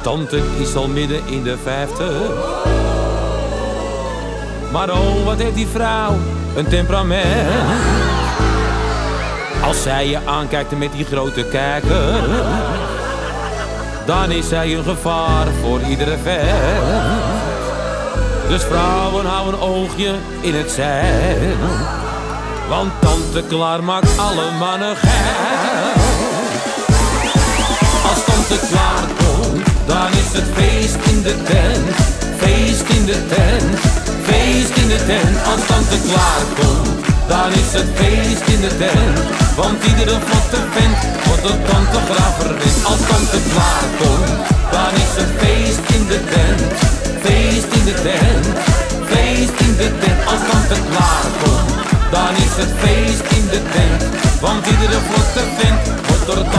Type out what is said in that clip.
tante is al midden in de vijftig. Maar oh, wat heeft die vrouw een temperament. Als zij je aankijkt met die grote kijker, dan is zij een gevaar voor iedere ver. Dus vrouwen houden een oogje in het zeil. Want tante Klaar maakt alle mannen geil. Feest in de tent. Feest in de tent, feest in de tent. Als tante Klaar komt, dan is het feest in de tent. Want iedere vlotte vent wordt door tante graag verwend. Als tante Klaar komt, dan is het feest in de tent. Feest in de tent, feest in de tent. Als tante Klaar komt, dan is het feest in de tent. Want iedere vlotte vent wordt verwend.